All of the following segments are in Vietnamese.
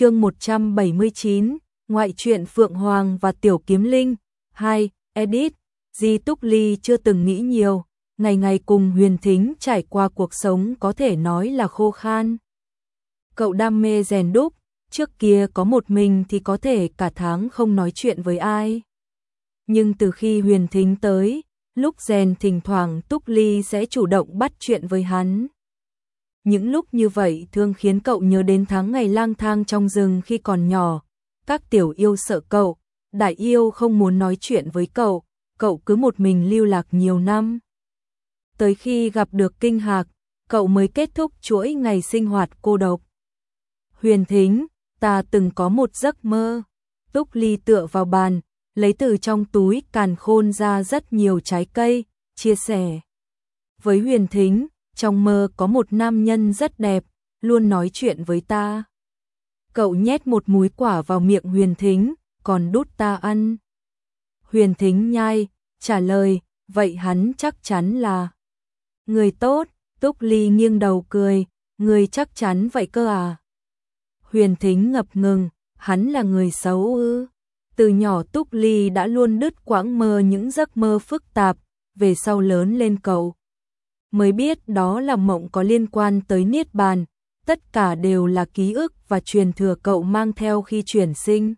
chương 179, ngoại truyện Phượng Hoàng và Tiểu Kiếm Linh, 2, edit, Di Túc Ly chưa từng nghĩ nhiều, ngày ngày cùng huyền thính trải qua cuộc sống có thể nói là khô khan. Cậu đam mê rèn đúc, trước kia có một mình thì có thể cả tháng không nói chuyện với ai. Nhưng từ khi huyền thính tới, lúc rèn thỉnh thoảng Túc Ly sẽ chủ động bắt chuyện với hắn. Những lúc như vậy thường khiến cậu nhớ đến tháng ngày lang thang trong rừng khi còn nhỏ. Các tiểu yêu sợ cậu, đại yêu không muốn nói chuyện với cậu, cậu cứ một mình lưu lạc nhiều năm. Tới khi gặp được kinh hạc, cậu mới kết thúc chuỗi ngày sinh hoạt cô độc. Huyền thính, ta từng có một giấc mơ. Túc ly tựa vào bàn, lấy từ trong túi càn khôn ra rất nhiều trái cây, chia sẻ. Với huyền thính, trong mơ có một nam nhân rất đẹp, luôn nói chuyện với ta. Cậu nhét một múi quả vào miệng huyền thính, còn đút ta ăn. Huyền thính nhai, trả lời, vậy hắn chắc chắn là người tốt, Túc Ly nghiêng đầu cười, người chắc chắn vậy cơ à. Huyền thính ngập ngừng, hắn là người xấu ư. Từ nhỏ Túc Ly đã luôn đứt quãng mơ những giấc mơ phức tạp, về sau lớn lên cậu mới biết đó là mộng có liên quan tới Niết Bàn, tất cả đều là ký ức và truyền thừa cậu mang theo khi chuyển sinh.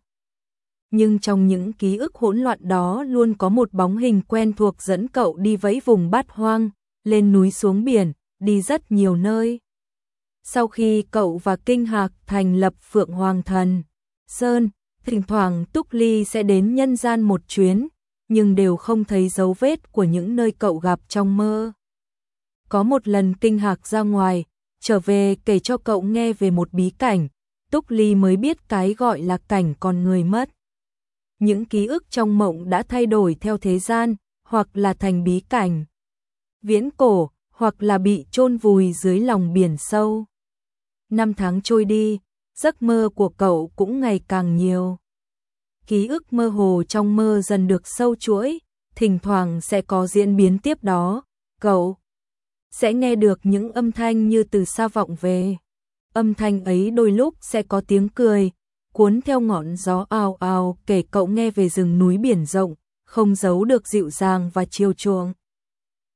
Nhưng trong những ký ức hỗn loạn đó luôn có một bóng hình quen thuộc dẫn cậu đi vẫy vùng bát hoang, lên núi xuống biển, đi rất nhiều nơi. Sau khi cậu và Kinh Hạc thành lập Phượng Hoàng Thần, Sơn, thỉnh thoảng Túc Ly sẽ đến nhân gian một chuyến, nhưng đều không thấy dấu vết của những nơi cậu gặp trong mơ. Có một lần kinh hạc ra ngoài, trở về kể cho cậu nghe về một bí cảnh, Túc Ly mới biết cái gọi là cảnh con người mất. Những ký ức trong mộng đã thay đổi theo thế gian, hoặc là thành bí cảnh. Viễn cổ, hoặc là bị chôn vùi dưới lòng biển sâu. Năm tháng trôi đi, giấc mơ của cậu cũng ngày càng nhiều. Ký ức mơ hồ trong mơ dần được sâu chuỗi, thỉnh thoảng sẽ có diễn biến tiếp đó. Cậu sẽ nghe được những âm thanh như từ xa vọng về. Âm thanh ấy đôi lúc sẽ có tiếng cười, cuốn theo ngọn gió ào ào kể cậu nghe về rừng núi biển rộng, không giấu được dịu dàng và chiều chuộng.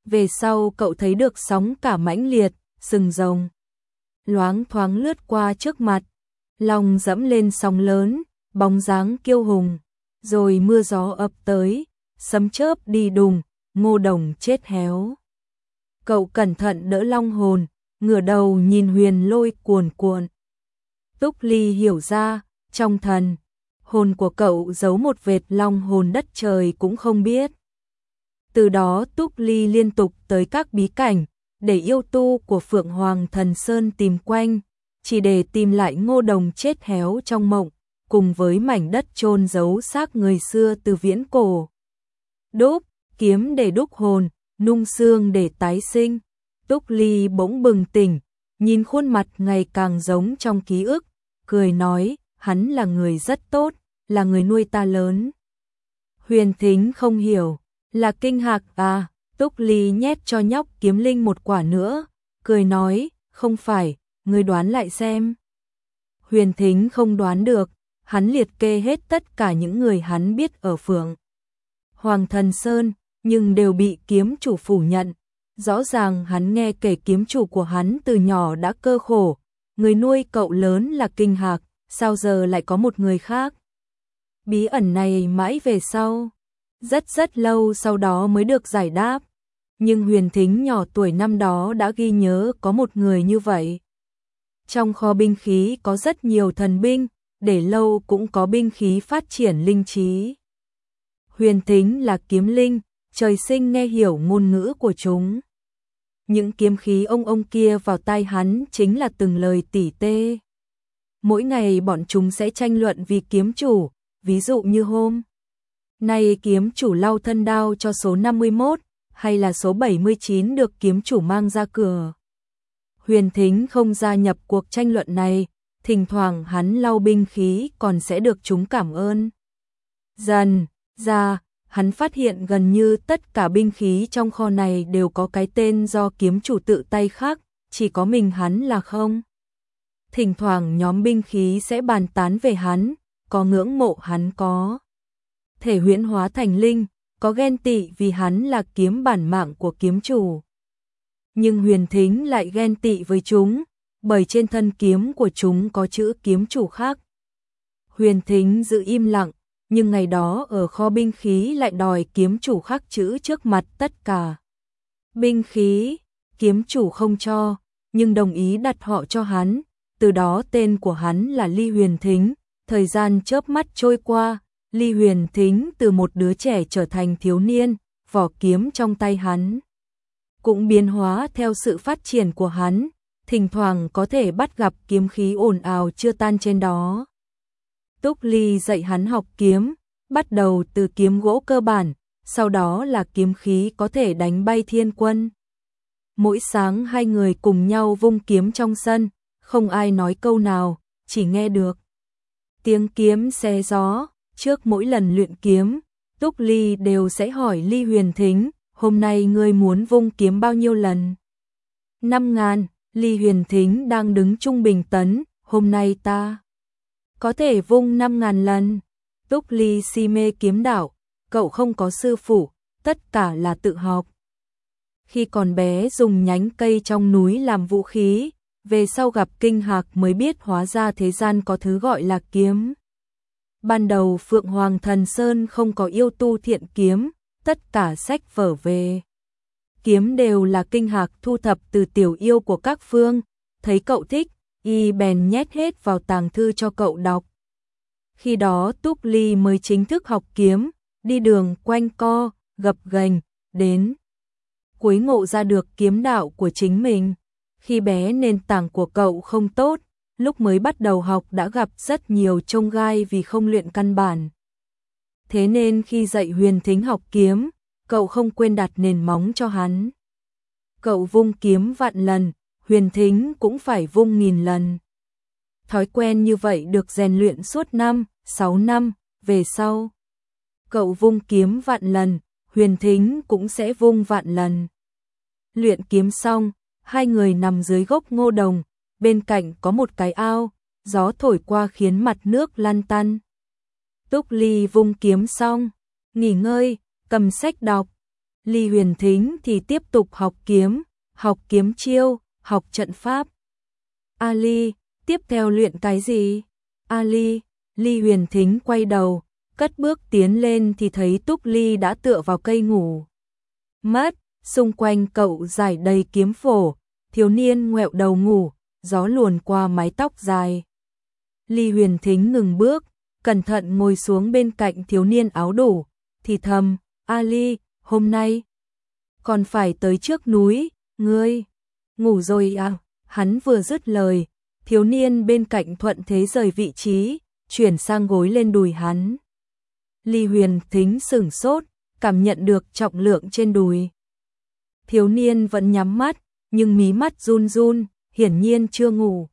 Về sau cậu thấy được sóng cả mãnh liệt, sừng rồng. Loáng thoáng lướt qua trước mặt, lòng dẫm lên sóng lớn, bóng dáng kiêu hùng, rồi mưa gió ập tới, sấm chớp đi đùng, ngô đồng chết héo cậu cẩn thận đỡ long hồn, ngửa đầu nhìn huyền lôi cuồn cuộn. Túc Ly hiểu ra, trong thần, hồn của cậu giấu một vệt long hồn đất trời cũng không biết. Từ đó Túc Ly liên tục tới các bí cảnh, để yêu tu của Phượng Hoàng Thần Sơn tìm quanh, chỉ để tìm lại ngô đồng chết héo trong mộng, cùng với mảnh đất chôn giấu xác người xưa từ viễn cổ. Đúc, kiếm để đúc hồn, nung xương để tái sinh. Túc Ly bỗng bừng tỉnh, nhìn khuôn mặt ngày càng giống trong ký ức, cười nói, hắn là người rất tốt, là người nuôi ta lớn. Huyền Thính không hiểu, là kinh hạc à, Túc Ly nhét cho nhóc kiếm linh một quả nữa, cười nói, không phải, người đoán lại xem. Huyền Thính không đoán được, hắn liệt kê hết tất cả những người hắn biết ở phường. Hoàng Thần Sơn, nhưng đều bị kiếm chủ phủ nhận. Rõ ràng hắn nghe kể kiếm chủ của hắn từ nhỏ đã cơ khổ, người nuôi cậu lớn là kinh hạc, sao giờ lại có một người khác. Bí ẩn này mãi về sau, rất rất lâu sau đó mới được giải đáp. Nhưng huyền thính nhỏ tuổi năm đó đã ghi nhớ có một người như vậy. Trong kho binh khí có rất nhiều thần binh, để lâu cũng có binh khí phát triển linh trí. Huyền thính là kiếm linh, trời sinh nghe hiểu ngôn ngữ của chúng. Những kiếm khí ông ông kia vào tai hắn chính là từng lời tỉ tê. Mỗi ngày bọn chúng sẽ tranh luận vì kiếm chủ, ví dụ như hôm nay kiếm chủ lau thân đao cho số 51, hay là số 79 được kiếm chủ mang ra cửa. Huyền Thính không gia nhập cuộc tranh luận này, thỉnh thoảng hắn lau binh khí còn sẽ được chúng cảm ơn. Dần, ra, hắn phát hiện gần như tất cả binh khí trong kho này đều có cái tên do kiếm chủ tự tay khắc, chỉ có mình hắn là không. thỉnh thoảng nhóm binh khí sẽ bàn tán về hắn, có ngưỡng mộ hắn có thể huyễn hóa thành linh, có ghen tị vì hắn là kiếm bản mạng của kiếm chủ. Nhưng huyền thính lại ghen tị với chúng, bởi trên thân kiếm của chúng có chữ kiếm chủ khác. Huyền thính giữ im lặng, nhưng ngày đó ở kho binh khí lại đòi kiếm chủ khắc chữ trước mặt tất cả. Binh khí, kiếm chủ không cho, nhưng đồng ý đặt họ cho hắn, từ đó tên của hắn là Ly Huyền Thính, thời gian chớp mắt trôi qua, Ly Huyền Thính từ một đứa trẻ trở thành thiếu niên, vỏ kiếm trong tay hắn cũng biến hóa theo sự phát triển của hắn, thỉnh thoảng có thể bắt gặp kiếm khí ồn ào chưa tan trên đó. Túc Ly dạy hắn học kiếm, bắt đầu từ kiếm gỗ cơ bản, sau đó là kiếm khí có thể đánh bay thiên quân. Mỗi sáng hai người cùng nhau vung kiếm trong sân, không ai nói câu nào, chỉ nghe được. Tiếng kiếm xe gió, trước mỗi lần luyện kiếm, Túc Ly đều sẽ hỏi Ly Huyền Thính, hôm nay ngươi muốn vung kiếm bao nhiêu lần? Năm ngàn, Ly Huyền Thính đang đứng trung bình tấn, hôm nay ta có thể vung năm ngàn lần. Túc Ly si mê kiếm đạo, cậu không có sư phụ, tất cả là tự học. Khi còn bé dùng nhánh cây trong núi làm vũ khí, về sau gặp kinh hạc mới biết hóa ra thế gian có thứ gọi là kiếm. Ban đầu Phượng Hoàng Thần Sơn không có yêu tu thiện kiếm, tất cả sách vở về. Kiếm đều là kinh hạc thu thập từ tiểu yêu của các phương, thấy cậu thích, y bèn nhét hết vào tàng thư cho cậu đọc. Khi đó Túc Ly mới chính thức học kiếm, đi đường quanh co, gập ghềnh, đến cuối ngộ ra được kiếm đạo của chính mình. Khi bé nền tảng của cậu không tốt, lúc mới bắt đầu học đã gặp rất nhiều trông gai vì không luyện căn bản. Thế nên khi dạy huyền thính học kiếm, cậu không quên đặt nền móng cho hắn. Cậu vung kiếm vạn lần, huyền thính cũng phải vung nghìn lần. Thói quen như vậy được rèn luyện suốt năm, sáu năm, về sau. Cậu vung kiếm vạn lần, huyền thính cũng sẽ vung vạn lần. Luyện kiếm xong, hai người nằm dưới gốc ngô đồng, bên cạnh có một cái ao, gió thổi qua khiến mặt nước lan tăn. Túc Ly vung kiếm xong, nghỉ ngơi, cầm sách đọc. Ly Huyền Thính thì tiếp tục học kiếm, học kiếm chiêu, học trận pháp. Ali, tiếp theo luyện cái gì? Ali, Ly Huyền Thính quay đầu, cất bước tiến lên thì thấy Túc Ly đã tựa vào cây ngủ. Mất, xung quanh cậu dài đầy kiếm phổ, thiếu niên ngoẹo đầu ngủ, gió luồn qua mái tóc dài. Ly Huyền Thính ngừng bước, cẩn thận ngồi xuống bên cạnh thiếu niên áo đủ, thì thầm, Ali, hôm nay còn phải tới trước núi, ngươi ngủ rồi à? Hắn vừa dứt lời, thiếu niên bên cạnh thuận thế rời vị trí, chuyển sang gối lên đùi hắn. Ly Huyền Thính sửng sốt, cảm nhận được trọng lượng trên đùi. Thiếu niên vẫn nhắm mắt, nhưng mí mắt run run, hiển nhiên chưa ngủ.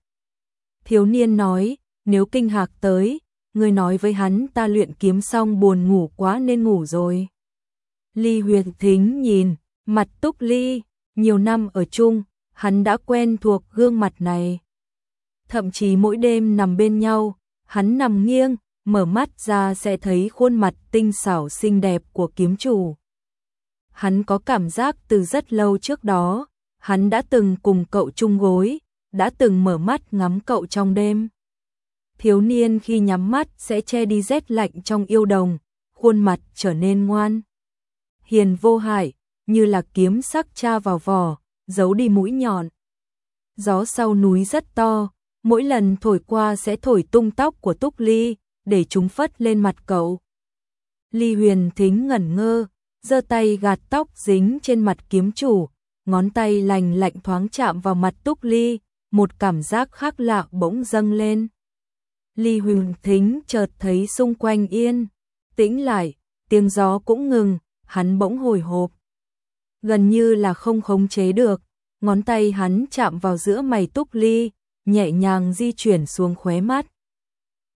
Thiếu niên nói, nếu kinh hạc tới, người nói với hắn ta luyện kiếm xong buồn ngủ quá nên ngủ rồi. Ly Huyền Thính nhìn, mặt Túc Ly, nhiều năm ở chung, hắn đã quen thuộc gương mặt này. Thậm chí mỗi đêm nằm bên nhau, hắn nằm nghiêng, mở mắt ra sẽ thấy khuôn mặt tinh xảo xinh đẹp của kiếm chủ. Hắn có cảm giác từ rất lâu trước đó, hắn đã từng cùng cậu chung gối, đã từng mở mắt ngắm cậu trong đêm. Thiếu niên khi nhắm mắt sẽ che đi rét lạnh trong yêu đồng, khuôn mặt trở nên ngoan. Hiền vô hại, như là kiếm sắc tra vào vỏ, giấu đi mũi nhọn. Gió sau núi rất to, mỗi lần thổi qua sẽ thổi tung tóc của Túc Ly, để chúng phất lên mặt cậu. Ly huyền thính ngẩn ngơ, giơ tay gạt tóc dính trên mặt kiếm chủ, ngón tay lành lạnh thoáng chạm vào mặt Túc Ly, một cảm giác khác lạ bỗng dâng lên. Ly huyền thính chợt thấy xung quanh yên, tĩnh lại, tiếng gió cũng ngừng, hắn bỗng hồi hộp. Gần như là không khống chế được, ngón tay hắn chạm vào giữa mày Túc Ly, nhẹ nhàng di chuyển xuống khóe mắt.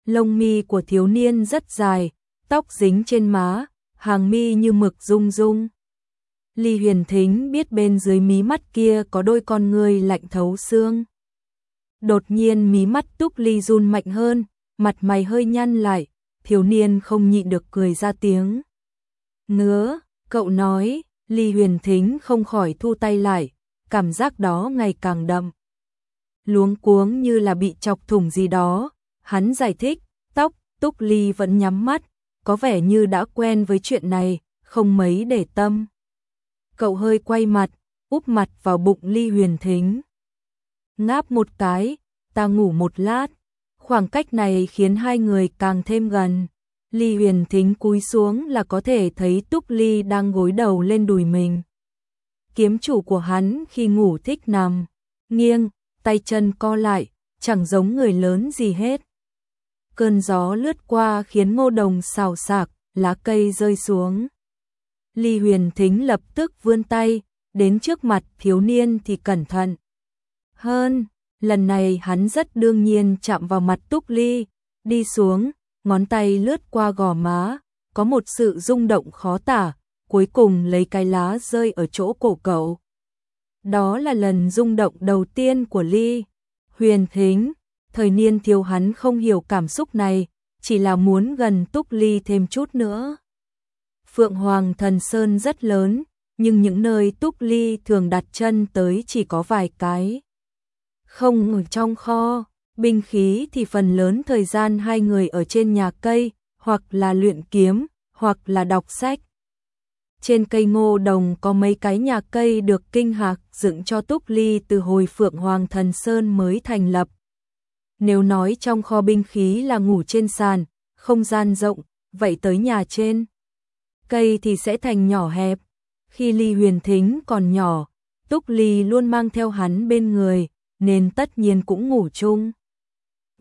Lông mi của thiếu niên rất dài, tóc dính trên má, hàng mi như mực rung rung. Ly Huyền Thính biết bên dưới mí mắt kia có đôi con người lạnh thấu xương. Đột nhiên mí mắt Túc Ly run mạnh hơn, mặt mày hơi nhăn lại, thiếu niên không nhịn được cười ra tiếng. Ngứa, cậu nói, Ly Huyền Thính không khỏi thu tay lại, cảm giác đó ngày càng đậm. Luống cuống như là bị chọc thủng gì đó, hắn giải thích, tóc, Túc Ly vẫn nhắm mắt, có vẻ như đã quen với chuyện này, không mấy để tâm. Cậu hơi quay mặt, úp mặt vào bụng Ly Huyền Thính. Ngáp một cái, ta ngủ một lát. Khoảng cách này khiến hai người càng thêm gần. Ly Huyền Thính cúi xuống là có thể thấy Túc Ly đang gối đầu lên đùi mình. Kiếm chủ của hắn khi ngủ thích nằm, nghiêng, tay chân co lại, chẳng giống người lớn gì hết. Cơn gió lướt qua khiến ngô đồng xào xạc, lá cây rơi xuống. Ly Huyền Thính lập tức vươn tay, đến trước mặt thiếu niên thì cẩn thận. Hơn, lần này hắn rất đương nhiên chạm vào mặt Túc Ly, đi xuống, ngón tay lướt qua gò má, có một sự rung động khó tả, cuối cùng lấy cái lá rơi ở chỗ cổ cậu. Đó là lần rung động đầu tiên của Ly. Huyền Thính, thời niên thiếu hắn không hiểu cảm xúc này, chỉ là muốn gần Túc Ly thêm chút nữa. Phượng Hoàng Thần Sơn rất lớn, nhưng những nơi Túc Ly thường đặt chân tới chỉ có vài cái. Không ở trong kho, binh khí thì phần lớn thời gian hai người ở trên nhà cây, hoặc là luyện kiếm, hoặc là đọc sách. Trên cây ngô đồng có mấy cái nhà cây được kinh hạc dựng cho Túc Ly từ hồi Phượng Hoàng Thần Sơn mới thành lập. Nếu nói trong kho binh khí là ngủ trên sàn, không gian rộng, vậy tới nhà trên. Cây thì sẽ thành nhỏ hẹp. Khi Ly Huyền Thính còn nhỏ, Túc Ly luôn mang theo hắn bên người, nên tất nhiên cũng ngủ chung.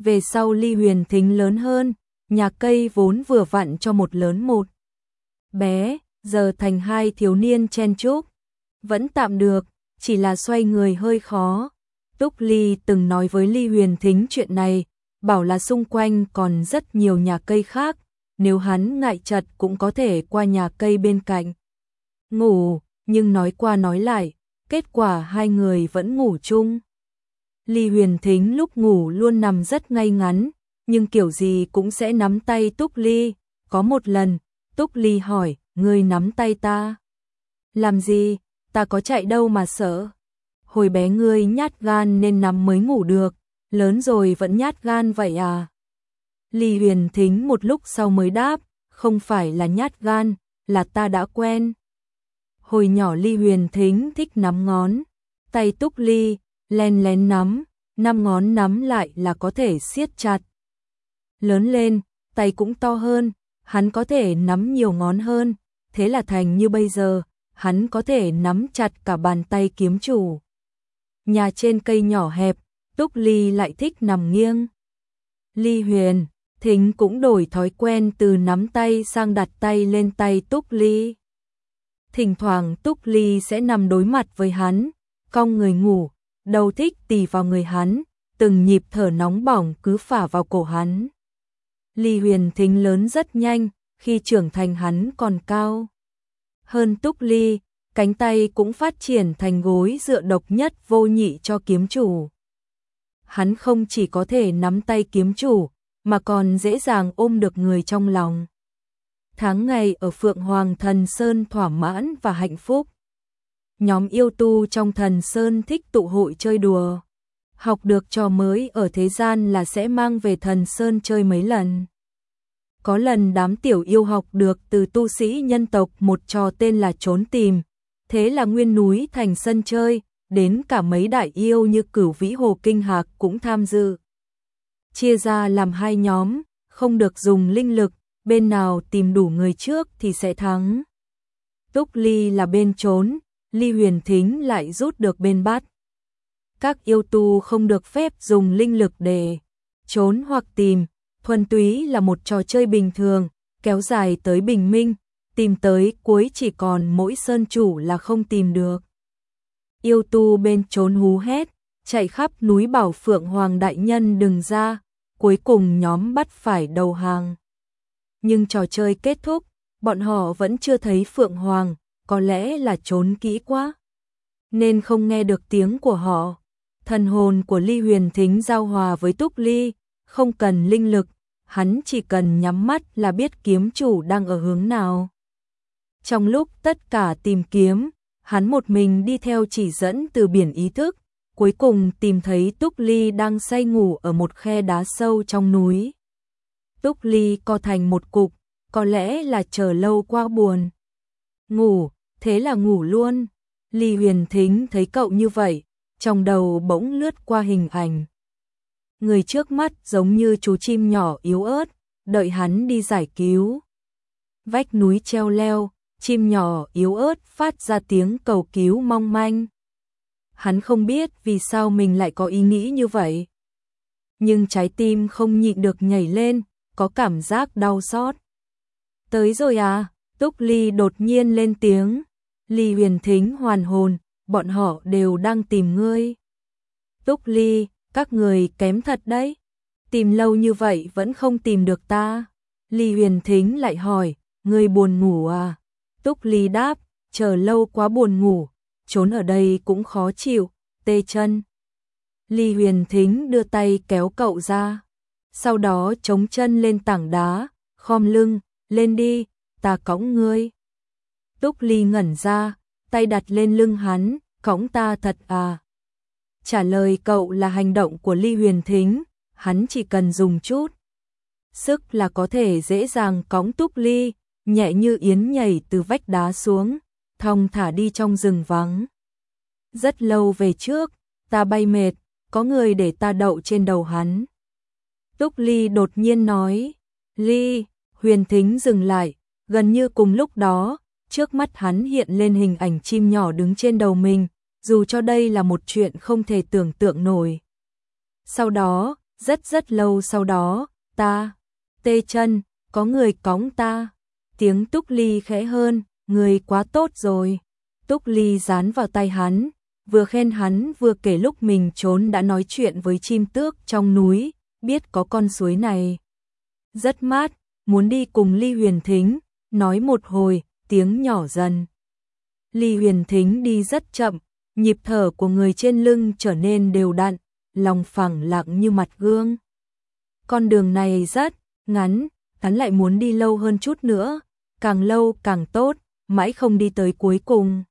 Về sau Ly Huyền Thính lớn hơn, nhà cây vốn vừa vặn cho một lớn một. Bé, giờ thành hai thiếu niên chen chúc. Vẫn tạm được, chỉ là xoay người hơi khó. Túc Ly từng nói với Ly Huyền Thính chuyện này, bảo là xung quanh còn rất nhiều nhà cây khác, nếu hắn ngại chật cũng có thể qua nhà cây bên cạnh. Ngủ, nhưng nói qua nói lại, kết quả hai người vẫn ngủ chung. Ly Huyền Thính lúc ngủ luôn nằm rất ngay ngắn, nhưng kiểu gì cũng sẽ nắm tay Túc Ly. Có một lần, Túc Ly hỏi, ngươi nắm tay ta. Làm gì, ta có chạy đâu mà sợ. Hồi bé ngươi nhát gan nên nằm mới ngủ được, lớn rồi vẫn nhát gan vậy à. Ly Huyền Thính một lúc sau mới đáp, không phải là nhát gan, là ta đã quen. Hồi nhỏ Ly Huyền Thính thích nắm ngón, tay Túc Ly, len lén nắm, năm ngón nắm lại là có thể siết chặt. Lớn lên, tay cũng to hơn, hắn có thể nắm nhiều ngón hơn, thế là thành như bây giờ, hắn có thể nắm chặt cả bàn tay kiếm chủ. Nhà trên cây nhỏ hẹp, Túc Ly lại thích nằm nghiêng. Ly Huyền, Thính cũng đổi thói quen từ nắm tay sang đặt tay lên tay Túc Ly. Thỉnh thoảng Túc Ly sẽ nằm đối mặt với hắn, cong người ngủ, đầu thích tì vào người hắn, từng nhịp thở nóng bỏng cứ phả vào cổ hắn. Ly huyền thính lớn rất nhanh, khi trưởng thành hắn còn cao. Hơn túc ly, cánh tay cũng phát triển thành gối dựa độc nhất vô nhị cho kiếm chủ. Hắn không chỉ có thể nắm tay kiếm chủ, mà còn dễ dàng ôm được người trong lòng. Tháng ngày ở Phượng Hoàng Thần Sơn thỏa mãn và hạnh phúc nhóm yêu tu trong thần sơn thích tụ hội chơi đùa. Học được trò mới ở thế gian là sẽ mang về thần sơn chơi mấy lần. Có lần đám tiểu yêu học được từ tu sĩ nhân tộc một trò tên là trốn tìm. Thế là nguyên núi thành sân chơi, đến cả mấy đại yêu như cửu vĩ hồ kinh hạc cũng tham dự. Chia ra làm hai nhóm, không được dùng linh lực, bên nào tìm đủ người trước thì sẽ thắng. Túc Ly là bên trốn, Ly Huyền Thính lại rút được bên bát. Các yêu tu không được phép dùng linh lực để trốn hoặc tìm, thuần túy là một trò chơi bình thường, kéo dài tới bình minh, tìm tới cuối chỉ còn mỗi sơn chủ là không tìm được. Yêu tu bên trốn hú hét, chạy khắp núi bảo Phượng Hoàng Đại Nhân đừng ra, cuối cùng nhóm bắt phải đầu hàng. Nhưng trò chơi kết thúc, bọn họ vẫn chưa thấy Phượng Hoàng, có lẽ là trốn kỹ quá, nên không nghe được tiếng của họ. Thần hồn của Ly Huyền Thính giao hòa với Túc Ly, không cần linh lực, hắn chỉ cần nhắm mắt là biết kiếm chủ đang ở hướng nào. Trong lúc tất cả tìm kiếm, hắn một mình đi theo chỉ dẫn từ biển ý thức, cuối cùng tìm thấy Túc Ly đang say ngủ ở một khe đá sâu trong núi. Túc Ly co thành một cục, có lẽ là chờ lâu qua buồn. Ngủ, thế là ngủ luôn. Ly Huyền Thính thấy cậu như vậy, trong đầu bỗng lướt qua hình ảnh. Người trước mắt giống như chú chim nhỏ yếu ớt, đợi hắn đi giải cứu. Vách núi treo leo, chim nhỏ yếu ớt phát ra tiếng cầu cứu mong manh. Hắn không biết vì sao mình lại có ý nghĩ như vậy. Nhưng trái tim không nhịn được nhảy lên, có cảm giác đau xót. Tới rồi à, Túc Ly đột nhiên lên tiếng. Ly huyền thính hoàn hồn, bọn họ đều đang tìm ngươi. Túc Ly, các người kém thật đấy. Tìm lâu như vậy vẫn không tìm được ta. Ly huyền thính lại hỏi, ngươi buồn ngủ à? Túc Ly đáp, chờ lâu quá buồn ngủ, trốn ở đây cũng khó chịu, tê chân. Ly huyền thính đưa tay kéo cậu ra, sau đó chống chân lên tảng đá, khom lưng, lên đi, ta cõng ngươi. Túc Ly ngẩn ra, tay đặt lên lưng hắn, cõng ta thật à. Trả lời cậu là hành động của Ly Huyền Thính, hắn chỉ cần dùng chút. Sức là có thể dễ dàng cõng Túc Ly, nhẹ như yến nhảy từ vách đá xuống, thong thả đi trong rừng vắng. Rất lâu về trước, ta bay mệt, có người để ta đậu trên đầu hắn. Túc Ly đột nhiên nói, Ly, huyền thính dừng lại, gần như cùng lúc đó, trước mắt hắn hiện lên hình ảnh chim nhỏ đứng trên đầu mình, dù cho đây là một chuyện không thể tưởng tượng nổi. Sau đó, rất rất lâu sau đó, ta, tê chân, có người cõng ta. Tiếng Túc Ly khẽ hơn, người quá tốt rồi. Túc Ly dán vào tay hắn, vừa khen hắn vừa kể lúc mình trốn đã nói chuyện với chim tước trong núi, biết có con suối này. Rất mát, muốn đi cùng Ly Huyền Thính, nói một hồi, tiếng nhỏ dần. Ly Huyền Thính đi rất chậm, nhịp thở của người trên lưng trở nên đều đặn, lòng phẳng lặng như mặt gương. Con đường này rất ngắn, hắn lại muốn đi lâu hơn chút nữa, càng lâu càng tốt, mãi không đi tới cuối cùng.